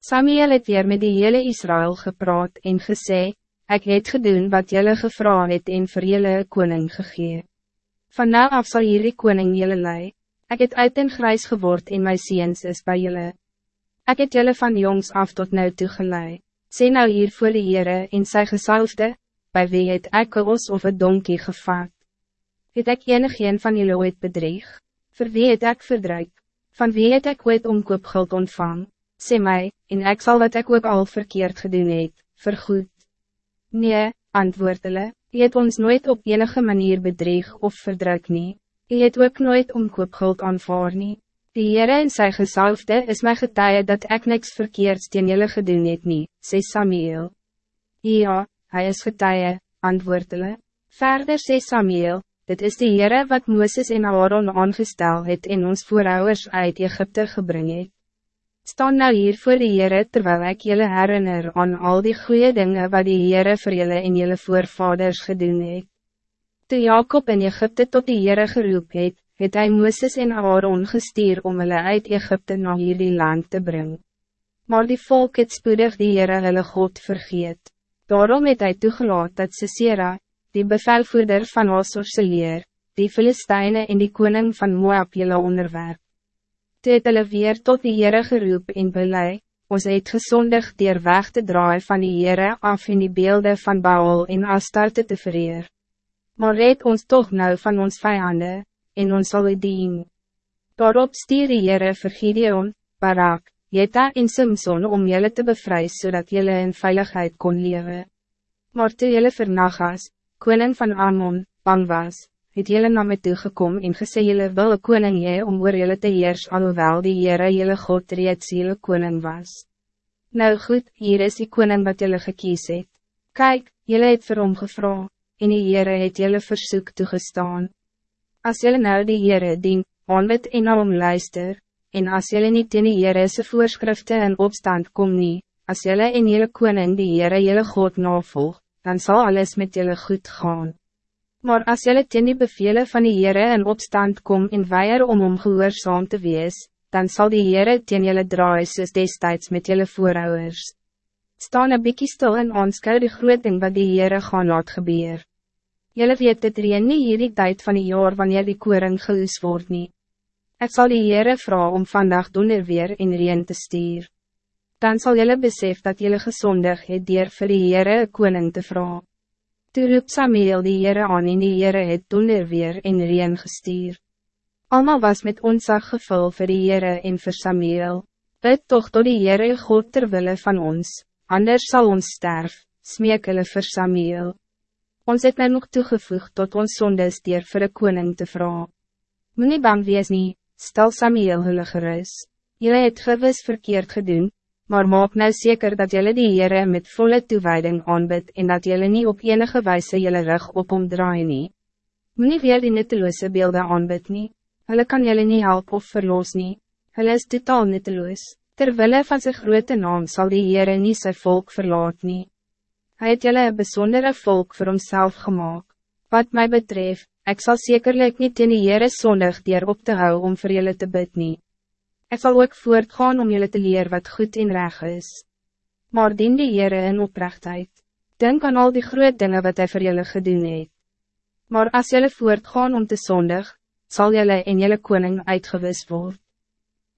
Samuel het weer met die hele Israël gepraat en gesê, ik het gedoen wat jullie gevra het en vir jylle koning gegee. Van nou af sal hierdie koning jylle lei, ek het uit en grijs geword en my seens is by jylle. Ek het jylle van jongs af tot nou toe gelei, sê nou hier voor die Heere en sy gesalfde, by wie het ek een os of een donkie gevat? Het ek enig een van jullie ooit bedreig? Voor wie het ek verdruik? Van wie het ek ooit omkoopgeld ontvang? Sê mij, en ik zal wat ik ook al verkeerd gedoen het, vergoed. Nee, antwoord hulle, jy het ons nooit op enige manier bedreig of verdruk nie. Jy het ook nooit omkoopgeld aanvaar nie. Die Heere en sy gesalfde is my getuie dat ik niks verkeerds teen julle gedoen het nie, sê Samuel. Ja, hij is getuie, antwoord hulle. Verder sê Samuel, dit is die Heere wat Mooses en Aaron aangestel het en ons voorouders uit Egypte gebring het. Staan nou hier voor die Heere terwijl ik jullie herinner aan al die goede dingen wat die Heere voor jullie en jullie voorvaders gedoen het. Toe Jacob in Egypte tot die Heere geroep het, het hy Mooses en Aaron gestuur om hulle uit Egypte na hierdie land te brengen. Maar die volk het spoedig die Heere hulle God vergeet. Daarom het hy toegelaat dat Sisera, die bevelvoerder van Asorse leer, die Filisteine en die koning van Moab julle onderwerp. Toe het hulle weer tot die Heere geroep en belei, ons het gezondig dier weg te draai van die Heere af in die beelden van Baal en Astarte te vereer. Maar red ons toch nou van ons vijanden, en ons sal dien. Daarop stier die Heere vir Gideon, Barak, Jeta en Simson om jullie te bevrijden zodat jullie in veiligheid kon leven. Maar toe jullie vir Nagas, koning van Ammon, bang was, het jylle na my toegekom en gesê jylle wil een koning jy om oor jylle te heers alhoewel die Heere jylle God reeds jylle koning was. Nou goed, hier is die koning wat jylle gekies het. Kijk, jylle het vir hom gevra, en die Heere het jylle versoek toegestaan. As jylle nou die Heere dien, aanbid en na hom luister, en as jylle niet in die Heere sy voorskrifte in opstand kom nie, as jylle en jylle koning die Heere jylle God navolg, dan zal alles met jylle goed gaan. Maar als jullie ten die bevelen van die Heere in opstand kom en weier om om gehoorzaam te wees, dan zal die Heere ten jullie draai soos destijds met jullie voorouders. Staan een bykie stil en aanskou die groot ding wat die Heere gaan laat gebeur. Jullie weet het reen nie hierdie tijd van die jaar wanneer die koring geoes word nie. Ek sal die Heere vraag om vandaag donder weer in reen te stuur. Dan zal jullie besef dat jullie gezondig het dier vir die Heere koning te vragen. Toe roep Samuel die Heere aan en die Heere het donder weer en reen gestuur. Alma was met onzag gevul vir die Heere en vir Samuel. Bid toch tot die Heere God terwille van ons, anders zal ons sterf, smeek hulle vir Samuel. Ons het nou nog toegevoegd tot ons sondes dier vir de koning te vragen. Moet nie bang wees nie, stel Samuel hulle gerus. Julle het gewis verkeerd gedoen, maar maak nou zeker dat jullie die Heere met volle toewijding aanbid en dat jullie niet op enige wijze jullie rug op omdraai nie. Moet nie weer die nutteloze beelden aanbid nie, hulle kan jullie niet helpen of verloos nie, hulle is totaal nutteloos, terwille van zijn grote naam zal die Heere nie sy volk verlaat nie. Hy het jullie een bijzondere volk voor homself gemaakt. Wat mij betreft, ik zal zekerlijk niet in die Heere zondig dier op te houden om voor jullie te bid nie. Ik zal ook voortgaan om jullie te leren wat goed en reg is. Maar dien die Heere in oprechtheid. Denk aan al die groot dingen wat hij voor jullie gedoen het. Maar als jullie voortgaan om te zondig, zal jullie in jullie koning uitgewist worden.